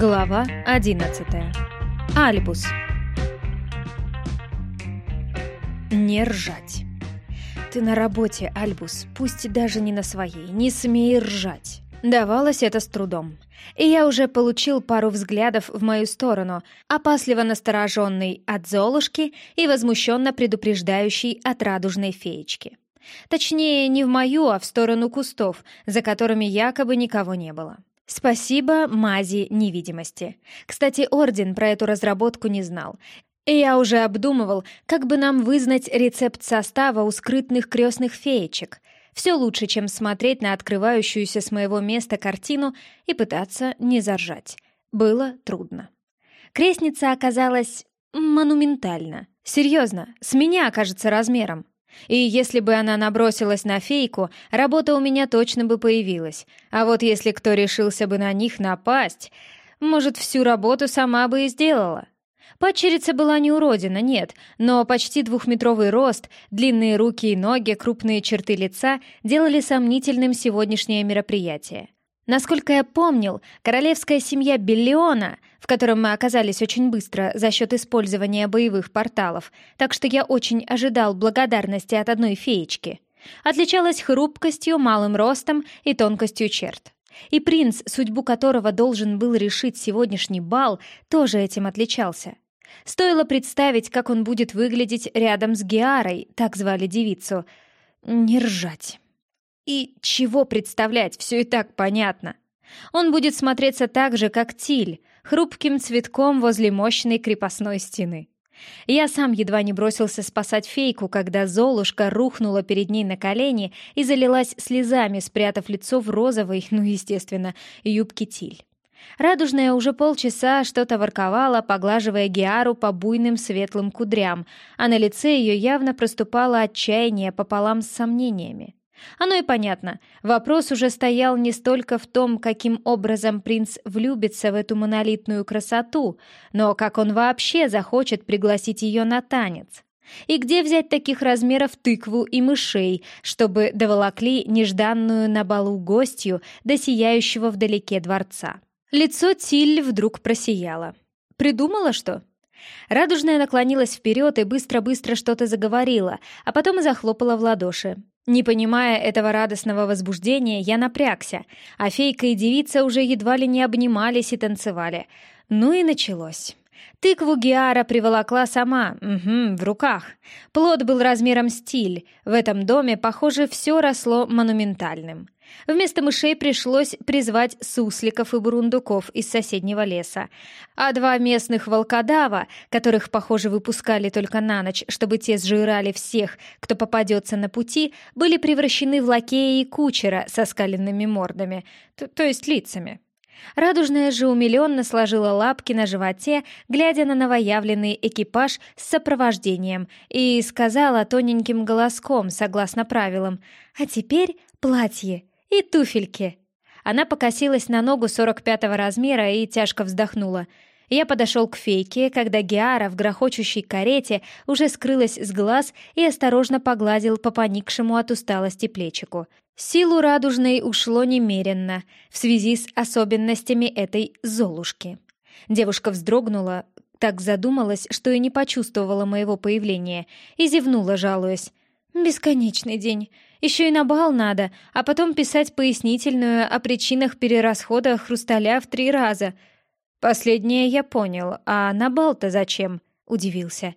Глава 11. Альбус. Не ржать. Ты на работе, Альбус, пусть даже не на своей, не смей ржать. Давалось это с трудом. И я уже получил пару взглядов в мою сторону, опасливо настороженный от Золушки и возмущенно предупреждающий от радужной феечки. Точнее, не в мою, а в сторону кустов, за которыми якобы никого не было. Спасибо мази невидимости. Кстати, Орден про эту разработку не знал. И я уже обдумывал, как бы нам вызнать рецепт состава у скрытных крестных феечек. Все лучше, чем смотреть на открывающуюся с моего места картину и пытаться не заржать. Было трудно. Крестница оказалась монументальна. Серьезно, с меня окажется размером. И если бы она набросилась на фейку, работа у меня точно бы появилась. А вот если кто решился бы на них напасть, может, всю работу сама бы и сделала. Падчерица была не уродина, нет, но почти двухметровый рост, длинные руки и ноги, крупные черты лица делали сомнительным сегодняшнее мероприятие. Насколько я помнил, королевская семья Биллиона, в котором мы оказались очень быстро за счет использования боевых порталов, так что я очень ожидал благодарности от одной феечки, отличалась хрупкостью, малым ростом и тонкостью черт. И принц, судьбу которого должен был решить сегодняшний бал, тоже этим отличался. Стоило представить, как он будет выглядеть рядом с Геарой, так звали девицу. Не ржать. И чего представлять, все и так понятно. Он будет смотреться так же, как Тиль, хрупким цветком возле мощной крепостной стены. Я сам едва не бросился спасать фейку, когда Золушка рухнула перед ней на колени и залилась слезами, спрятав лицо в розовой, ну, естественно, юбке Тиль. Радужная уже полчаса что-то ворковала, поглаживая Геару по буйным светлым кудрям, а на лице ее явно проступало отчаяние пополам с сомнениями. Оно и понятно. Вопрос уже стоял не столько в том, каким образом принц влюбится в эту монолитную красоту, но как он вообще захочет пригласить ее на танец. И где взять таких размеров тыкву и мышей, чтобы доволокли нежданную на балу гостью до сияющего вдалеке дворца? Лицо Тиль вдруг просияло. «Придумала что?» Радужная наклонилась вперед и быстро-быстро что-то заговорила, а потом захлопала в ладоши. Не понимая этого радостного возбуждения, я напрягся, а фейка и девица уже едва ли не обнимались и танцевали. Ну и началось. Тыкву Геара приволокла сама, угу, в руках. Плод был размером стиль. В этом доме, похоже, все росло монументальным. Вместо мышей пришлось призвать сусликов и бурундуков из соседнего леса. А два местных волкодава, которых, похоже, выпускали только на ночь, чтобы те сжирали всех, кто попадется на пути, были превращены в лакеи и кучера со скаленными мордами, то, то есть лицами. Радужная же умиленно сложила лапки на животе, глядя на новоявленный экипаж с сопровождением, и сказала тоненьким голоском, согласно правилам, «А теперь платье и туфельки». Она покосилась на ногу 45-го размера и тяжко вздохнула. Я подошел к фейке, когда Геара в грохочущей карете уже скрылась с глаз и осторожно погладил по поникшему от усталости плечику. Силу радужной ушло немеренно в связи с особенностями этой Золушки. Девушка вздрогнула, так задумалась, что и не почувствовала моего появления, и зевнула, жалуясь. «Бесконечный день. Еще и на бал надо, а потом писать пояснительную о причинах перерасхода хрусталя в три раза. Последнее я понял, а на бал-то зачем?» — удивился.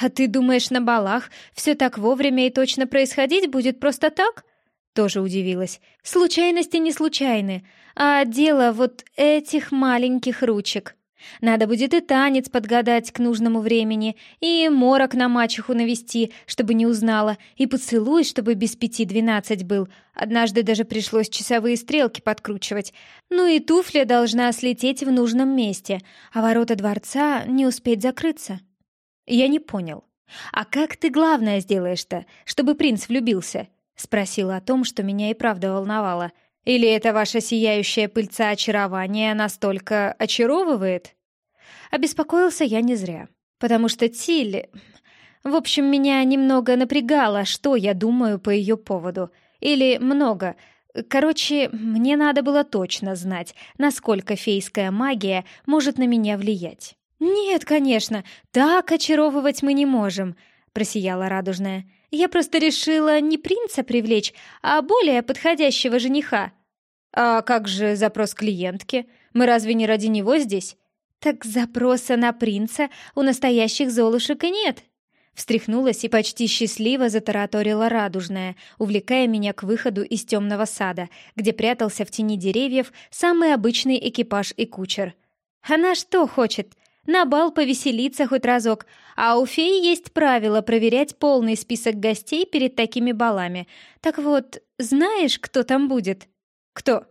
«А ты думаешь, на балах все так вовремя и точно происходить будет просто так?» Тоже удивилась. «Случайности не случайны, а дело вот этих маленьких ручек». Надо будет и танец подгадать к нужному времени, и морок на мачеху навести, чтобы не узнала, и поцелуй, чтобы без пяти двенадцать был. Однажды даже пришлось часовые стрелки подкручивать. Ну и туфля должна слететь в нужном месте, а ворота дворца не успеть закрыться. Я не понял. «А как ты главное сделаешь-то, чтобы принц влюбился?» Спросила о том, что меня и правда волновало — или это ваша сияющая пыльца очарования настолько очаровывает? Обеспокоился я не зря, потому что Тиль... В общем, меня немного напрягало, что я думаю по ее поводу. Или много. Короче, мне надо было точно знать, насколько фейская магия может на меня влиять. «Нет, конечно, так очаровывать мы не можем», — просияла радужная. «Я просто решила не принца привлечь, а более подходящего жениха». «А как же запрос клиентки? Мы разве не ради него здесь?» «Так запроса на принца у настоящих золушек и нет», Встряхнулась и почти счастливо затараторила радужная, увлекая меня к выходу из темного сада, где прятался в тени деревьев самый обычный экипаж и кучер. «Она что хочет? На бал повеселиться хоть разок, а у феи есть правило проверять полный список гостей перед такими балами. Так вот, знаешь, кто там будет?» «Кто?»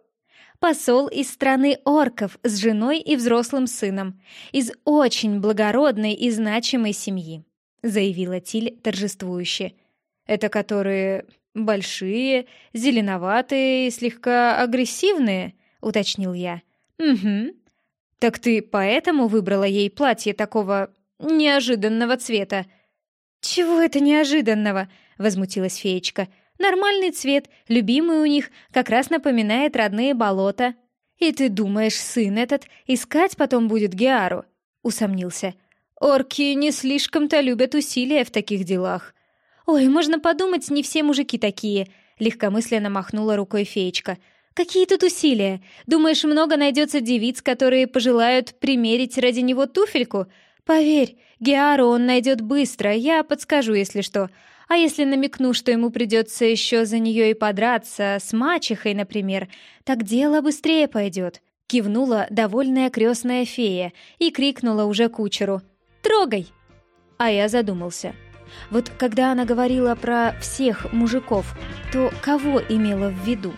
посол из страны орков с женой и взрослым сыном, из очень благородной и значимой семьи. — заявила Тиль торжествующе. «Это которые большие, зеленоватые и слегка агрессивные?» — уточнил я. «Угу. Так ты поэтому выбрала ей платье такого неожиданного цвета?» «Чего это неожиданного?» — возмутилась феечка. «Нормальный цвет, любимый у них, как раз напоминает родные болота». «И ты думаешь, сын этот искать потом будет Геару?» — усомнился. Орки не слишком-то любят усилия в таких делах. Ой, можно подумать, не все мужики такие, легкомысленно махнула рукой феечка. Какие тут усилия? Думаешь, много найдется девиц, которые пожелают примерить ради него туфельку? Поверь, Геару он найдет быстро, я подскажу, если что. А если намекну, что ему придется еще за нее и подраться, с мачехой, например, так дело быстрее пойдет. Кивнула довольная крестная фея и крикнула уже кучеру — Трогай!» А я задумался. Вот когда она говорила про всех мужиков, то кого имела в виду?